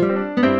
Música